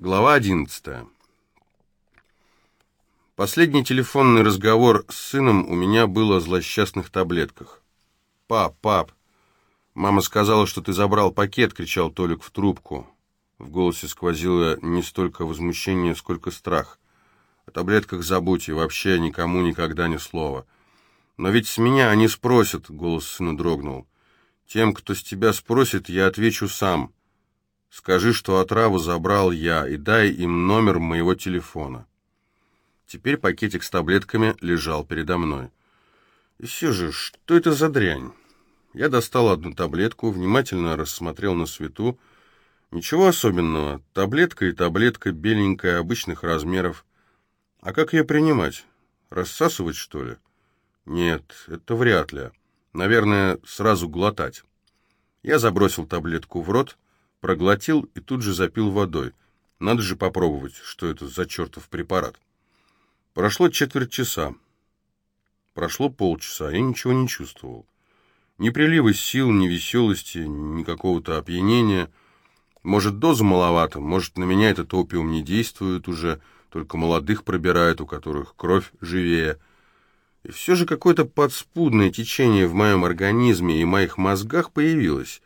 Глава 11. Последний телефонный разговор с сыном у меня был о злосчастных таблетках. «Пап, пап, мама сказала, что ты забрал пакет», — кричал Толик в трубку. В голосе сквозило не столько возмущение, сколько страх. О таблетках забудь и вообще никому никогда ни слова. «Но ведь с меня они спросят», — голос сына дрогнул. «Тем, кто с тебя спросит, я отвечу сам». Скажи, что отраву забрал я, и дай им номер моего телефона. Теперь пакетик с таблетками лежал передо мной. И все же, что это за дрянь? Я достал одну таблетку, внимательно рассмотрел на свету. Ничего особенного. Таблетка и таблетка беленькая, обычных размеров. А как ее принимать? Рассасывать, что ли? Нет, это вряд ли. Наверное, сразу глотать. Я забросил таблетку в рот, проглотил и тут же запил водой. Надо же попробовать, что это за чертов препарат. Прошло четверть часа. Прошло полчаса, я ничего не чувствовал. Ни прилива сил, ни веселости, ни какого-то опьянения. Может, доза маловато, может, на меня этот опиум не действует уже, только молодых пробирает, у которых кровь живее. И все же какое-то подспудное течение в моем организме и моих мозгах появилось.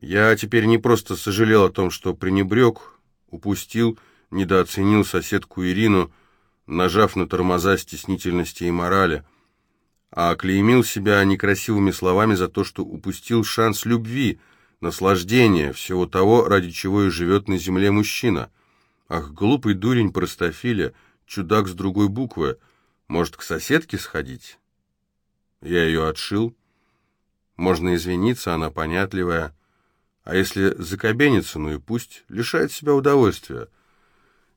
Я теперь не просто сожалел о том, что пренебрег, упустил, недооценил соседку Ирину, нажав на тормоза стеснительности и морали, а оклеймил себя некрасивыми словами за то, что упустил шанс любви, наслаждения, всего того, ради чего и живет на земле мужчина. Ах, глупый дурень простофиля, чудак с другой буквы, может, к соседке сходить? Я ее отшил. Можно извиниться, она понятливая. А если закобенится, ну и пусть, лишает себя удовольствия.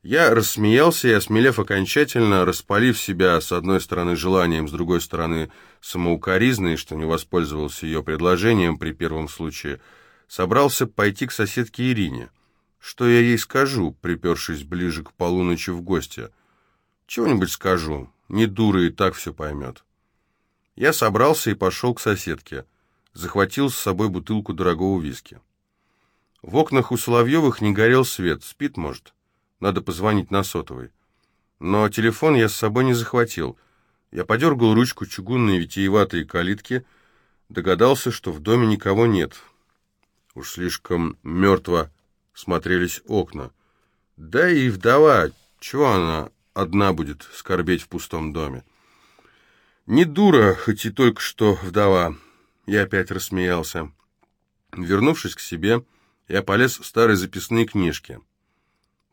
Я рассмеялся и, осмелев окончательно, распалив себя с одной стороны желанием, с другой стороны самоукоризной, что не воспользовался ее предложением при первом случае, собрался пойти к соседке Ирине. Что я ей скажу, припершись ближе к полуночи в гости? Чего-нибудь скажу, не дура и так все поймет. Я собрался и пошел к соседке. Захватил с собой бутылку дорогого виски. В окнах у Соловьевых не горел свет. Спит, может? Надо позвонить на сотовый. Но телефон я с собой не захватил. Я подергал ручку чугунной витиеватой калитки, догадался, что в доме никого нет. Уж слишком мертво смотрелись окна. Да и вдова, чего она одна будет скорбеть в пустом доме? Не дура, хоть и только что вдова. Я опять рассмеялся. Вернувшись к себе, я полез в старые записные книжки.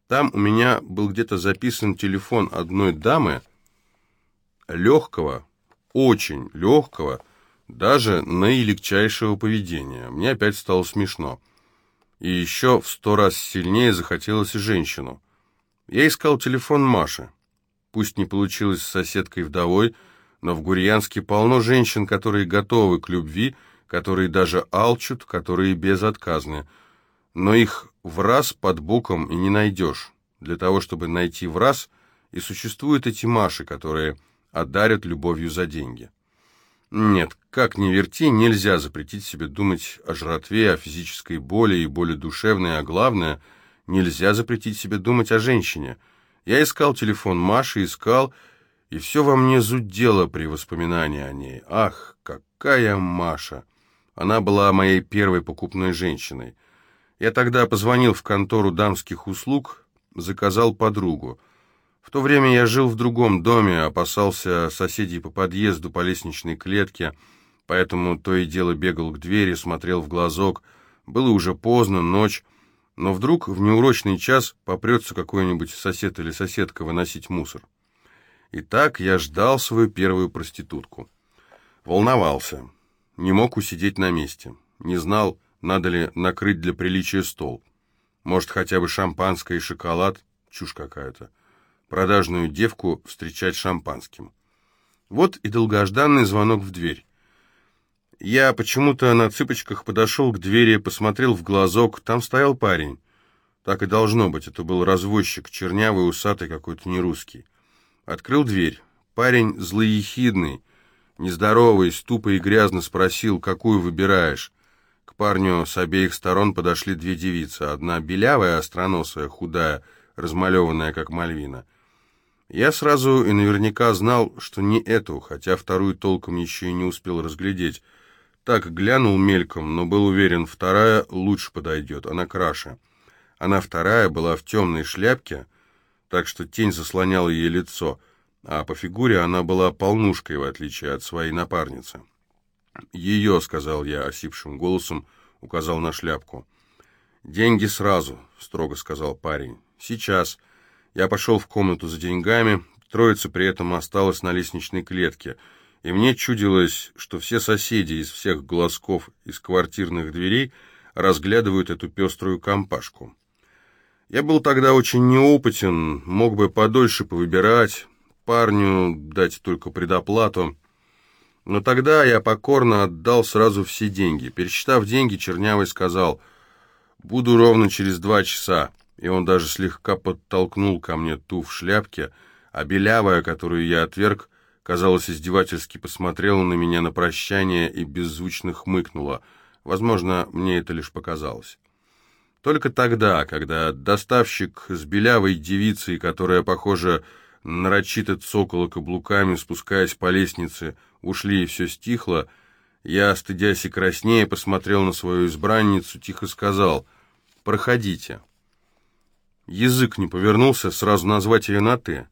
Там у меня был где-то записан телефон одной дамы, легкого, очень легкого, даже наилегчайшего поведения. Мне опять стало смешно. И еще в сто раз сильнее захотелось и женщину. Я искал телефон Маши. Пусть не получилось с соседкой-вдовой, но в Гурьянске полно женщин, которые готовы к любви, которые даже алчут, которые безотказны – но их в раз под боком и не найдешь. Для того, чтобы найти в раз, и существуют эти Маши, которые одарят любовью за деньги. Нет, как ни верти, нельзя запретить себе думать о жратве, о физической боли и боли душевной, а главное, нельзя запретить себе думать о женщине. Я искал телефон Маши, искал, и все во мне зудело при воспоминании о ней. Ах, какая Маша! Она была моей первой покупной женщиной. Я тогда позвонил в контору дамских услуг, заказал подругу. В то время я жил в другом доме, опасался соседей по подъезду, по лестничной клетке, поэтому то и дело бегал к двери, смотрел в глазок. Было уже поздно, ночь, но вдруг в неурочный час попрется какой-нибудь сосед или соседка выносить мусор. И так я ждал свою первую проститутку. Волновался, не мог усидеть на месте, не знал, надо ли накрыть для приличия стол? Может, хотя бы шампанское и шоколад? Чушь какая-то. Продажную девку встречать шампанским. Вот и долгожданный звонок в дверь. Я почему-то на цыпочках подошел к двери, посмотрел в глазок. Там стоял парень. Так и должно быть. Это был развозчик, чернявый, усатый, какой-то нерусский. Открыл дверь. Парень злоехидный, нездоровый, ступо и грязно спросил, какую выбираешь. К парню с обеих сторон подошли две девицы. Одна белявая, остроносая, худая, размалеванная, как Мальвина. Я сразу и наверняка знал, что не эту, хотя вторую толком еще и не успел разглядеть. Так глянул мельком, но был уверен, вторая лучше подойдет, она краше. Она вторая была в темной шляпке, так что тень заслоняла ей лицо, а по фигуре она была полнушкой, в отличие от своей напарницы. «Ее», — сказал я осипшим голосом, указал на шляпку. «Деньги сразу», — строго сказал парень. «Сейчас». Я пошел в комнату за деньгами, троица при этом осталась на лестничной клетке, и мне чудилось, что все соседи из всех глазков из квартирных дверей разглядывают эту пеструю компашку. Я был тогда очень неопытен, мог бы подольше повыбирать, парню дать только предоплату. Но тогда я покорно отдал сразу все деньги. Пересчитав деньги, Чернявый сказал, «Буду ровно через два часа» и он даже слегка подтолкнул ко мне ту в шляпке, а белявая, которую я отверг, казалось, издевательски посмотрела на меня на прощание и беззвучно хмыкнула. Возможно, мне это лишь показалось. Только тогда, когда доставщик с белявой девицей, которая, похоже, нарочито цокала каблуками, спускаясь по лестнице, ушли и все стихло, я, стыдясь и краснее, посмотрел на свою избранницу, тихо сказал «Проходите». Язык не повернулся сразу назвать ее на «ты».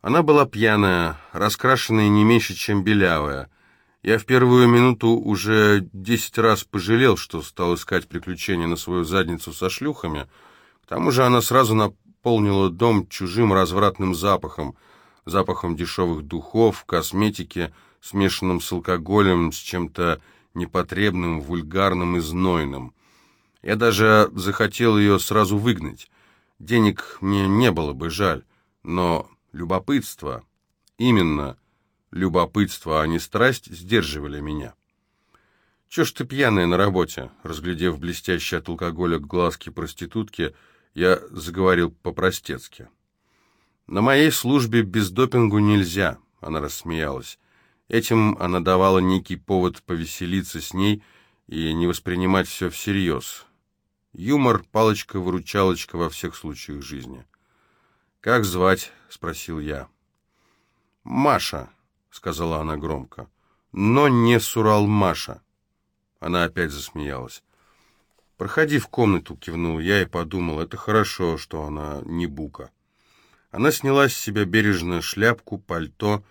Она была пьяная, раскрашенная не меньше, чем белявая. Я в первую минуту уже десять раз пожалел, что стал искать приключения на свою задницу со шлюхами. К тому же она сразу наполнила дом чужим развратным запахом, запахом дешевых духов, косметики, смешанным с алкоголем, с чем-то непотребным, вульгарным и знойным. Я даже захотел ее сразу выгнать. Денег мне не было бы жаль, но любопытство, именно любопытство, а не страсть, сдерживали меня. «Чё ж ты пьяная на работе?» Разглядев блестящие от алкоголя глазки проститутки, я заговорил по-простецки. «На моей службе без допингу нельзя», — она рассмеялась. Этим она давала некий повод повеселиться с ней и не воспринимать все всерьез. Юмор — палочка-выручалочка во всех случаях жизни. «Как звать?» — спросил я. «Маша», — сказала она громко. «Но не Сурал Маша». Она опять засмеялась. «Проходи в комнату», — кивнул я и подумал, это хорошо, что она не бука. Она сняла с себя бережно шляпку, пальто.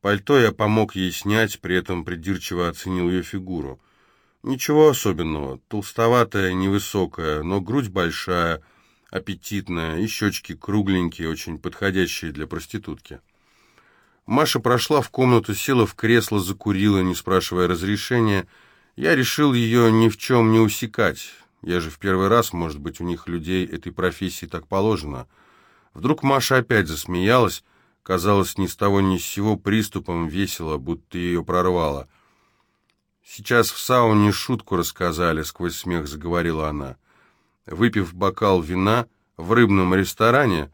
Пальто я помог ей снять, при этом придирчиво оценил ее фигуру. Ничего особенного, толстоватая, невысокая, но грудь большая, аппетитная, и щечки кругленькие, очень подходящие для проститутки. Маша прошла в комнату, села в кресло, закурила, не спрашивая разрешения. Я решил ее ни в чем не усекать. Я же в первый раз, может быть, у них людей этой профессии так положено. Вдруг Маша опять засмеялась, казалось, ни с того ни с сего приступом весело, будто ее прорвало — «Сейчас в сауне шутку рассказали», — сквозь смех заговорила она. Выпив бокал вина в рыбном ресторане,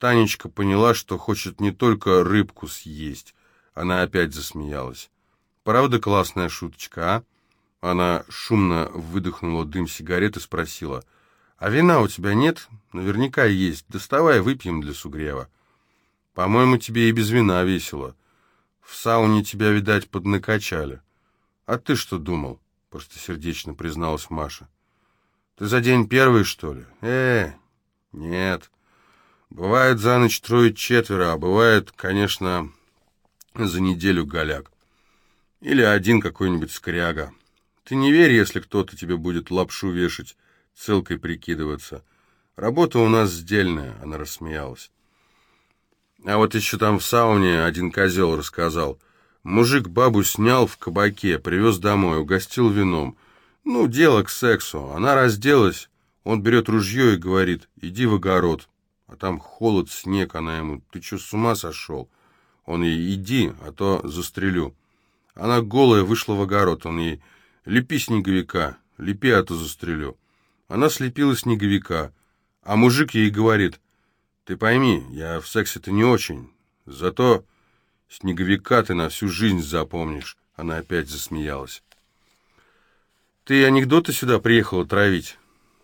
Танечка поняла, что хочет не только рыбку съесть. Она опять засмеялась. «Правда классная шуточка, а?» Она шумно выдохнула дым сигареты и спросила. «А вина у тебя нет? Наверняка есть. Доставай, выпьем для сугрева». «По-моему, тебе и без вина весело. В сауне тебя, видать, поднакачали». «А ты что думал?» — просто сердечно призналась Маша. «Ты за день первый, что ли?» «Э, нет. Бывает за ночь трое-четверо, а бывает, конечно, за неделю голяк. Или один какой-нибудь скряга. Ты не верь, если кто-то тебе будет лапшу вешать, целкой прикидываться. Работа у нас сдельная», — она рассмеялась. А вот еще там в сауне один козел рассказал — Мужик бабу снял в кабаке, привез домой, угостил вином. Ну, дело к сексу. Она разделась, он берет ружье и говорит, иди в огород. А там холод, снег, она ему, ты что, с ума сошел? Он ей, иди, а то застрелю. Она голая вышла в огород, он ей, лепи снеговика, лепи, а то застрелю. Она слепила снеговика, а мужик ей говорит, ты пойми, я в сексе-то не очень, зато Снеговика ты на всю жизнь запомнишь. Она опять засмеялась. «Ты анекдоты сюда приехала травить?»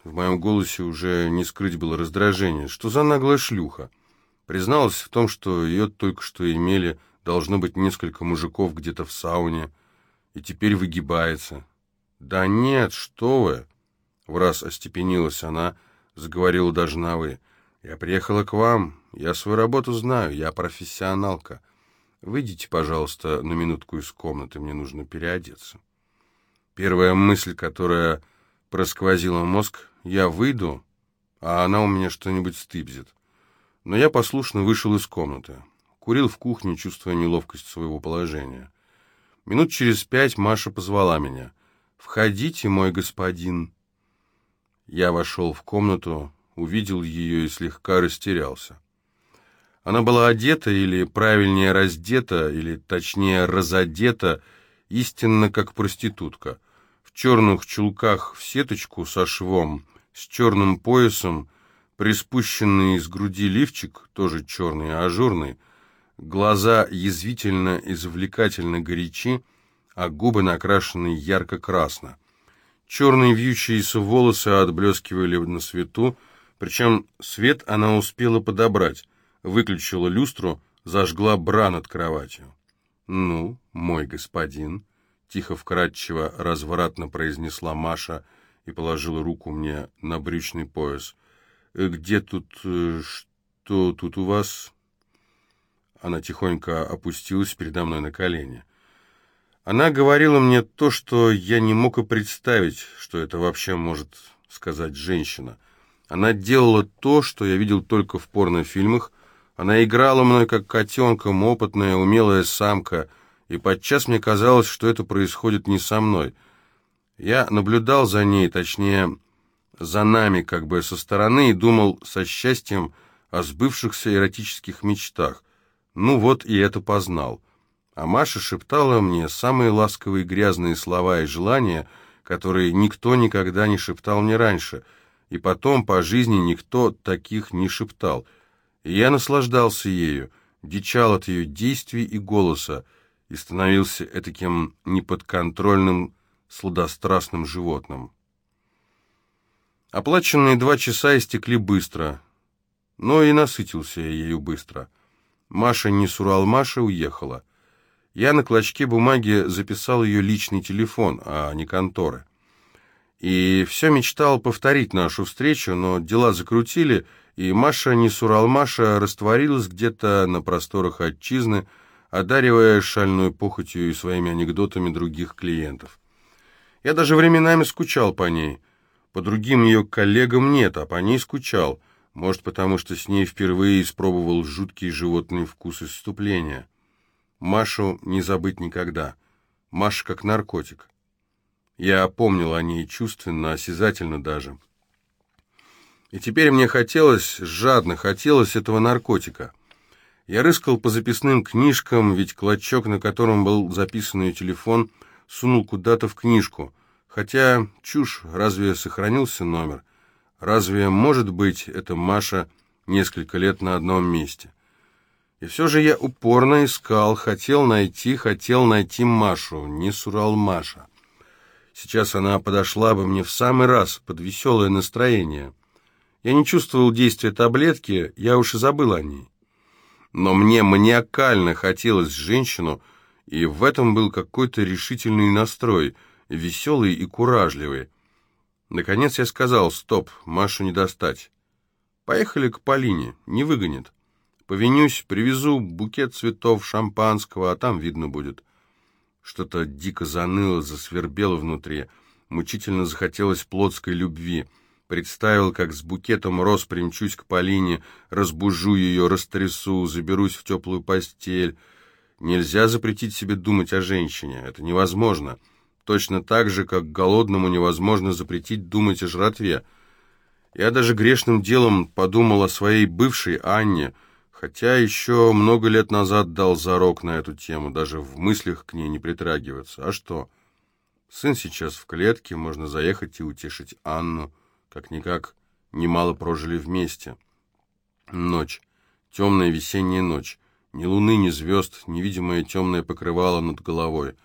В моем голосе уже не скрыть было раздражение. Что за наглая шлюха? Призналась в том, что ее только что имели, должно быть, несколько мужиков где-то в сауне, и теперь выгибается. «Да нет, что вы!» В раз остепенилась она, заговорила даже на «вы». «Я приехала к вам, я свою работу знаю, я профессионалка. Выйдите, пожалуйста, на минутку из комнаты, мне нужно переодеться». Первая мысль, которая просквозила мозг, я выйду, а она у меня что-нибудь стыбзит. Но я послушно вышел из комнаты. Курил в кухне, чувствуя неловкость своего положения. Минут через пять Маша позвала меня. «Входите, мой господин». Я вошел в комнату, увидел ее и слегка растерялся. Она была одета, или правильнее раздета, или точнее разодета, истинно как проститутка — черных чулках в сеточку со швом, с черным поясом, приспущенный из груди лифчик, тоже черный, ажурный, глаза язвительно и завлекательно горячи, а губы накрашены ярко-красно. Черные вьющиеся волосы отблескивали на свету, причем свет она успела подобрать, выключила люстру, зажгла бра над кроватью. «Ну, мой господин», Тихо, вкрадчиво, развратно произнесла Маша и положила руку мне на брючный пояс. «Э, «Где тут... Э, что тут у вас?» Она тихонько опустилась передо мной на колени. Она говорила мне то, что я не мог и представить, что это вообще может сказать женщина. Она делала то, что я видел только в порнофильмах. Она играла мной как котенком, опытная, умелая самка — и подчас мне казалось, что это происходит не со мной. Я наблюдал за ней, точнее, за нами, как бы со стороны, и думал со счастьем о сбывшихся эротических мечтах. Ну вот и это познал. А Маша шептала мне самые ласковые грязные слова и желания, которые никто никогда не шептал мне раньше, и потом по жизни никто таких не шептал. И я наслаждался ею, дичал от ее действий и голоса, и становился этаким неподконтрольным, сладострастным животным. Оплаченные два часа истекли быстро, но и насытился я ею быстро. Маша не сурал Маша уехала. Я на клочке бумаги записал ее личный телефон, а не конторы. И все мечтал повторить нашу встречу, но дела закрутили, и Маша не сурал Маша растворилась где-то на просторах отчизны, одаривая шальной похотью и своими анекдотами других клиентов. Я даже временами скучал по ней. По другим ее коллегам нет, а по ней скучал. Может, потому что с ней впервые испробовал жуткий животный вкус исступления. Машу не забыть никогда. Маша как наркотик. Я помнил о ней чувственно, осязательно даже. И теперь мне хотелось, жадно хотелось этого наркотика. Я рыскал по записным книжкам, ведь клочок, на котором был записан ее телефон, сунул куда-то в книжку. Хотя, чушь, разве сохранился номер? Разве, может быть, это Маша несколько лет на одном месте? И все же я упорно искал, хотел найти, хотел найти Машу, не сурал Маша. Сейчас она подошла бы мне в самый раз, под веселое настроение. Я не чувствовал действия таблетки, я уж и забыл о ней но мне маниакально хотелось женщину, и в этом был какой-то решительный настрой, веселый и куражливый. Наконец я сказал, стоп, Машу не достать. Поехали к Полине, не выгонит. Повинюсь, привезу букет цветов, шампанского, а там видно будет. Что-то дико заныло, засвербело внутри. Мучительно захотелось плотской любви — Представил, как с букетом роз примчусь к Полине, разбужу ее, растрясу, заберусь в теплую постель. Нельзя запретить себе думать о женщине, это невозможно. Точно так же, как голодному невозможно запретить думать о жратве. Я даже грешным делом подумал о своей бывшей Анне, хотя еще много лет назад дал зарок на эту тему, даже в мыслях к ней не притрагиваться. А что? Сын сейчас в клетке, можно заехать и утешить Анну. Как-никак немало прожили вместе. Ночь. Темная весенняя ночь. Ни луны, ни звезд, невидимое темное покрывало над головой.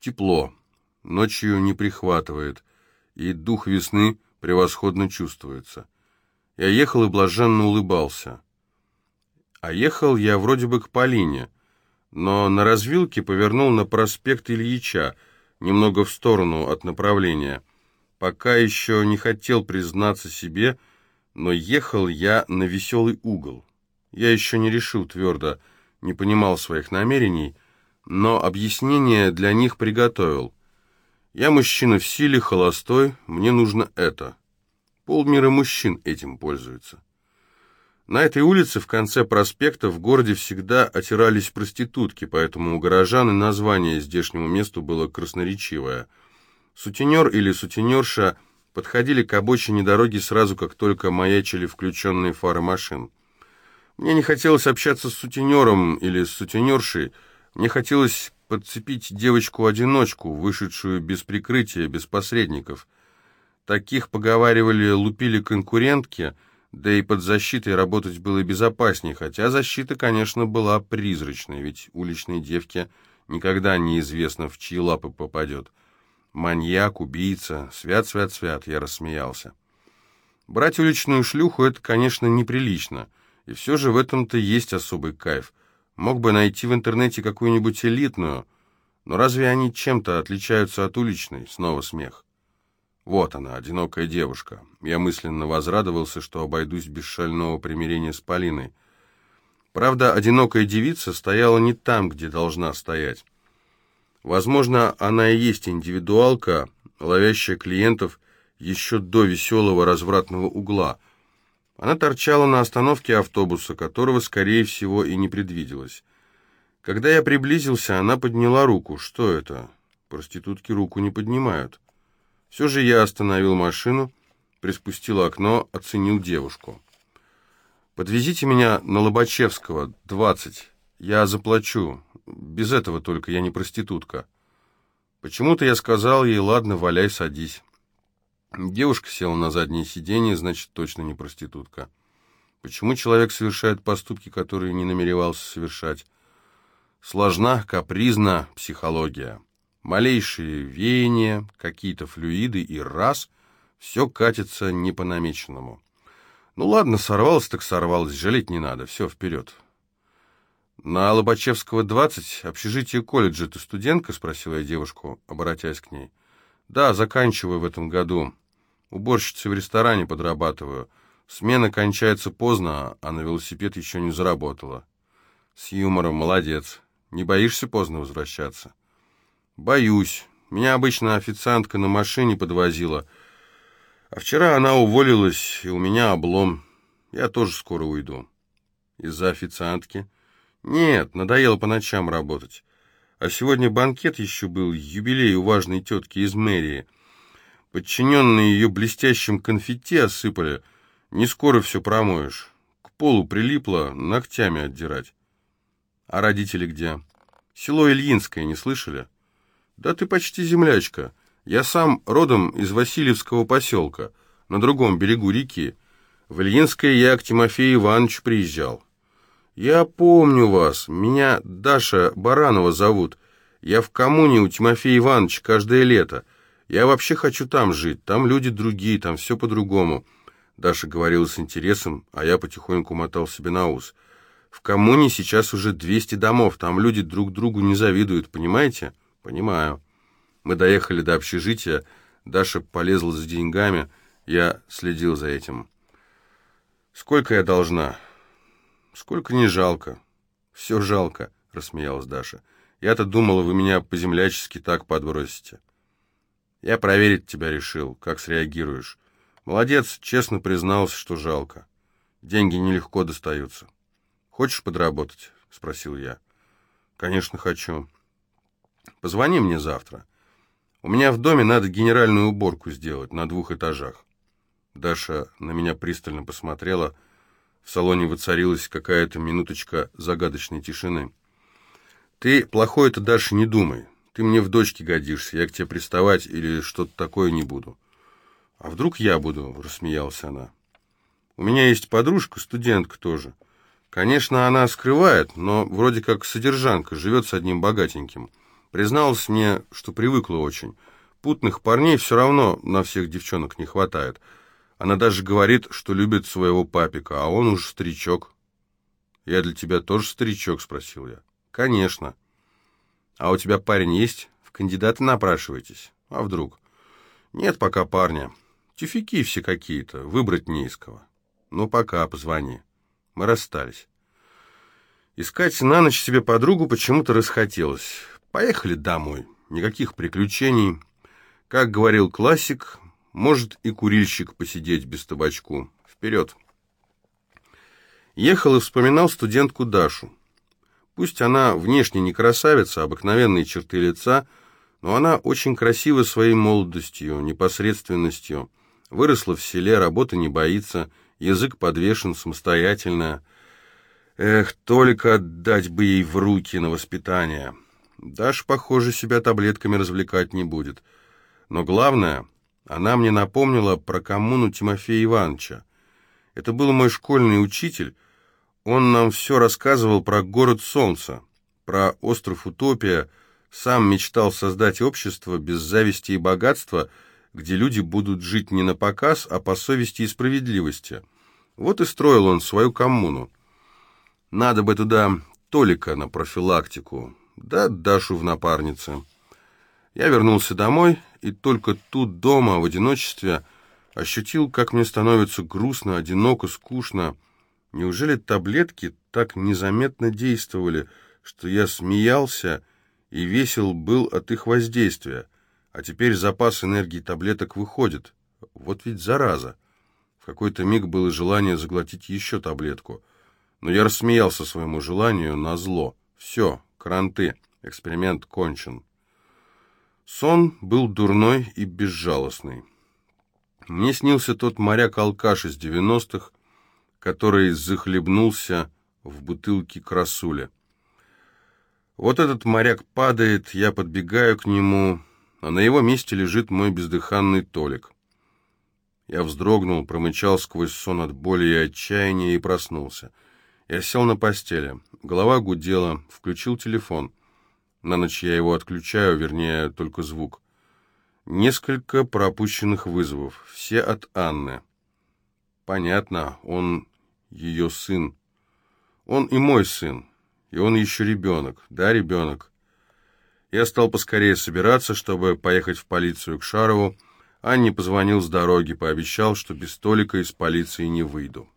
Тепло. ночью не прихватывает, и дух весны превосходно чувствуется. Я ехал и блаженно улыбался. А ехал я вроде бы к Полине, но на развилке повернул на проспект Ильича, немного в сторону от направления. Пока еще не хотел признаться себе, но ехал я на веселый угол. Я еще не решил твердо, не понимал своих намерений, но объяснение для них приготовил. Я мужчина в силе, холостой, мне нужно это. Полмира мужчин этим пользуются. На этой улице в конце проспекта в городе всегда отирались проститутки, поэтому у горожан и название здешнему месту было красноречивое. Сутенер или сутенерша подходили к обочине дороги сразу, как только маячили включенные фары машин. Мне не хотелось общаться с сутенером или с сутенершей, мне хотелось подцепить девочку-одиночку, вышедшую без прикрытия, без посредников. Таких, поговаривали, лупили конкурентки, да и под защитой работать было безопаснее, хотя защита, конечно, была призрачной, ведь уличной девке никогда неизвестно, в чьи лапы попадет. Маньяк, убийца, свят-свят-свят, я рассмеялся. Брать уличную шлюху — это, конечно, неприлично — и все же в этом-то есть особый кайф. Мог бы найти в интернете какую-нибудь элитную, но разве они чем-то отличаются от уличной? Снова смех. Вот она, одинокая девушка. Я мысленно возрадовался, что обойдусь без шального примирения с Полиной. Правда, одинокая девица стояла не там, где должна стоять. Возможно, она и есть индивидуалка, ловящая клиентов еще до веселого развратного угла — она торчала на остановке автобуса, которого, скорее всего, и не предвиделось. Когда я приблизился, она подняла руку. Что это? Проститутки руку не поднимают. Все же я остановил машину, приспустил окно, оценил девушку. «Подвезите меня на Лобачевского, 20. Я заплачу. Без этого только, я не проститутка». Почему-то я сказал ей, ладно, валяй, садись. Девушка села на заднее сиденье, значит, точно не проститутка. Почему человек совершает поступки, которые не намеревался совершать? Сложна, капризна психология. Малейшие веяния, какие-то флюиды и раз — все катится не по намеченному. Ну ладно, сорвалось так сорвалось, жалеть не надо, все, вперед. «На Лобачевского, 20, общежитие колледжа. Ты студентка?» — спросила я девушку, обратясь к ней. «Да, заканчиваю в этом году. Уборщицей в ресторане подрабатываю. Смена кончается поздно, а на велосипед еще не заработала. С юмором, молодец. Не боишься поздно возвращаться? Боюсь. Меня обычно официантка на машине подвозила. А вчера она уволилась, и у меня облом. Я тоже скоро уйду. Из-за официантки? Нет, надоело по ночам работать. А сегодня банкет еще был, юбилей у важной тетки из мэрии — Подчиненные ее блестящим конфетти осыпали. Не скоро все промоешь. К полу прилипло, ногтями отдирать. А родители где? Село Ильинское, не слышали? Да ты почти землячка. Я сам родом из Васильевского поселка, на другом берегу реки. В Ильинское я к Тимофею Ивановичу приезжал. Я помню вас. Меня Даша Баранова зовут. Я в коммуне у Тимофея Ивановича каждое лето. Я вообще хочу там жить, там люди другие, там все по-другому». Даша говорила с интересом, а я потихоньку мотал себе на ус. «В коммуне сейчас уже 200 домов, там люди друг другу не завидуют, понимаете?» «Понимаю». Мы доехали до общежития, Даша полезла за деньгами, я следил за этим. «Сколько я должна?» «Сколько не жалко». «Все жалко», — рассмеялась Даша. «Я-то думала, вы меня по-землячески так подбросите». Я проверить тебя решил, как среагируешь. Молодец, честно признался, что жалко. Деньги нелегко достаются. Хочешь подработать? Спросил я. Конечно, хочу. Позвони мне завтра. У меня в доме надо генеральную уборку сделать на двух этажах. Даша на меня пристально посмотрела. В салоне воцарилась какая-то минуточка загадочной тишины. «Ты плохое-то, Даша, не думай. Ты мне в дочке годишься, я к тебе приставать или что-то такое не буду. А вдруг я буду, рассмеялась она. У меня есть подружка, студентка тоже. Конечно, она скрывает, но вроде как содержанка, живет с одним богатеньким. Призналась мне, что привыкла очень. Путных парней все равно на всех девчонок не хватает. Она даже говорит, что любит своего папика, а он уж старичок. «Я для тебя тоже старичок?» — спросил я. «Конечно». «А у тебя парень есть? В кандидаты напрашиваетесь? А вдруг?» «Нет пока парня. Тюфяки все какие-то, выбрать не из кого. Ну, пока, позвони». Мы расстались. Искать на ночь себе подругу почему-то расхотелось. Поехали домой. Никаких приключений. Как говорил классик, может и курильщик посидеть без табачку. Вперед. Ехал и вспоминал студентку Дашу. Пусть она внешне не красавица, обыкновенные черты лица, но она очень красива своей молодостью, непосредственностью. Выросла в селе, работы не боится, язык подвешен самостоятельно. Эх, только отдать бы ей в руки на воспитание. Даша, похоже, себя таблетками развлекать не будет. Но главное, она мне напомнила про коммуну Тимофея Ивановича. Это был мой школьный учитель. Он нам все рассказывал про город солнца, про остров Утопия. Сам мечтал создать общество без зависти и богатства, где люди будут жить не на показ, а по совести и справедливости. Вот и строил он свою коммуну. Надо бы туда Толика на профилактику, да Дашу в напарнице. Я вернулся домой, и только тут дома, в одиночестве, ощутил, как мне становится грустно, одиноко, скучно. Неужели таблетки так незаметно действовали, что я смеялся и весел был от их воздействия, а теперь запас энергии таблеток выходит? Вот ведь зараза! В какой-то миг было желание заглотить еще таблетку, но я рассмеялся своему желанию на зло. Все, кранты, эксперимент кончен. Сон был дурной и безжалостный. Мне снился тот моряк-алкаш из девяностых, который захлебнулся в бутылке красуля. Вот этот моряк падает, я подбегаю к нему, а на его месте лежит мой бездыханный Толик. Я вздрогнул, промычал сквозь сон от боли и отчаяния и проснулся. Я сел на постели, голова гудела, включил телефон. На ночь я его отключаю, вернее, только звук. Несколько пропущенных вызовов, все от Анны. Понятно, он ее сын. Он и мой сын, и он еще ребенок, да, ребенок. Я стал поскорее собираться, чтобы поехать в полицию к Шарову. Анне позвонил с дороги, пообещал, что без столика из полиции не выйду.